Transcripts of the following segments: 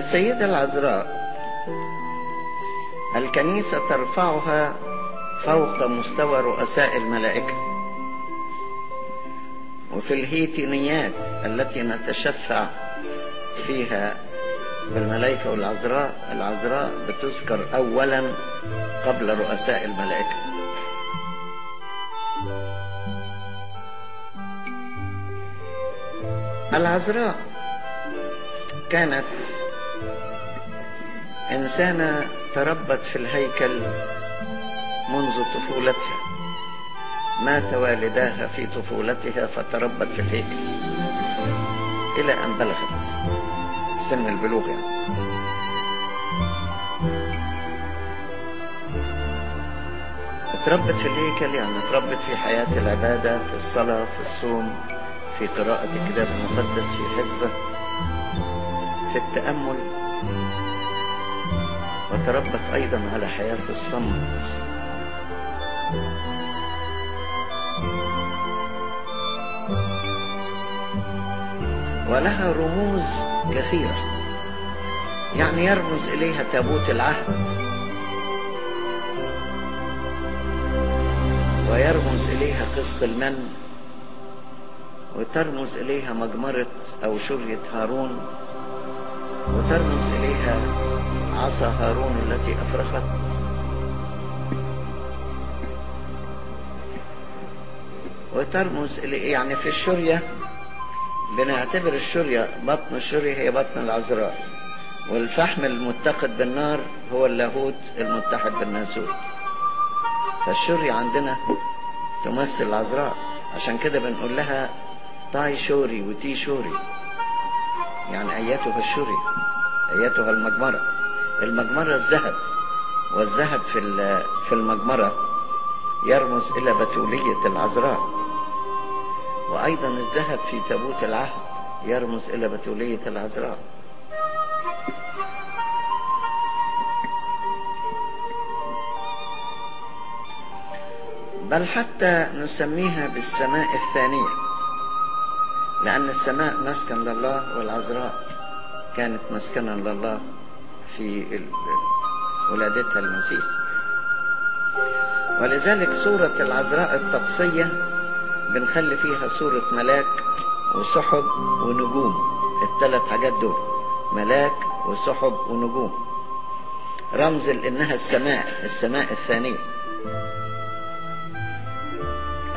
السيدة العذراء الكنيسة ترفعها فوق مستوى رؤساء الملائكة. وفي الهيتينيات التي نتشفع فيها بالملائكة والعذراء العذراء بتذكر أولا قبل رؤساء الملائكة. العذراء كانت إنسانة تربت في الهيكل منذ طفولتها. مات والداها في طفولتها فتربت في الهيكل إلى أن بلغت سن البلوغ يعني. اتربت في الهيكل يعني اتربت في حياة العبادة في الصلاة في الصوم في قراءة الكتاب المقدس في حفظه في التأمل. وتربت أيضا على حياة الصمت. ولها رموز كثيرة. يعني يرمز إليها تابوت العهد. ويرمز إليها قسط المن. وترمز إليها مجمرة أو شرية هارون. وترمز إليها عصا هارون التي أفرخت. وترمز يعني في الشرية بنعتبر الشرية بطن الشرية هي بطن العذراء. والفحم المتقد بالنار هو اللاهوت المتحد بالناسوت. فالشورية عندنا تمثل العذراء. عشان كده بنقول لها ⲧⲁⲓϣⲟⲩⲣⲏ و ϯϣⲟⲩⲣⲏ. يعني أيتها الشورية أيتها المجمرة. المجمرة الذهب. والذهب في في المجمرة يرمز إلى بتولية العذراء. وأيضا الذهب في تابوت العهد يرمز إلى بتولية العذراء. بل حتى نسميها بالسماء الثانية لأن السماء مسكن لله والعذراء كانت مسكنا لله في ولادتها المسيح. ولذلك سورة العذراء الطقسية بنخلي فيها سورة ملاك وسحب ونجوم الثلاث حاجات دول ملاك وسحب ونجوم. رمز لأنها السماء السماء الثانية.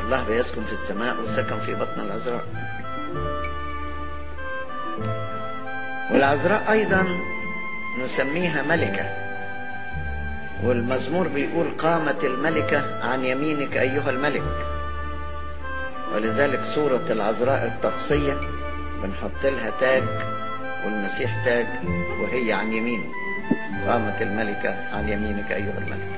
الله بيسكن في السماء وسكن في بطن العذراء. والعذراء أيضا نسميها ملكة. والمزمور بيقول قامت الملكة عن يمينك أيها الملك. ولذلك سورة العذراء الطقسية بنحط لها تاج والمسيح تاج وهي عن يمينه. قامت الملكة عن يمينك أيها الملك.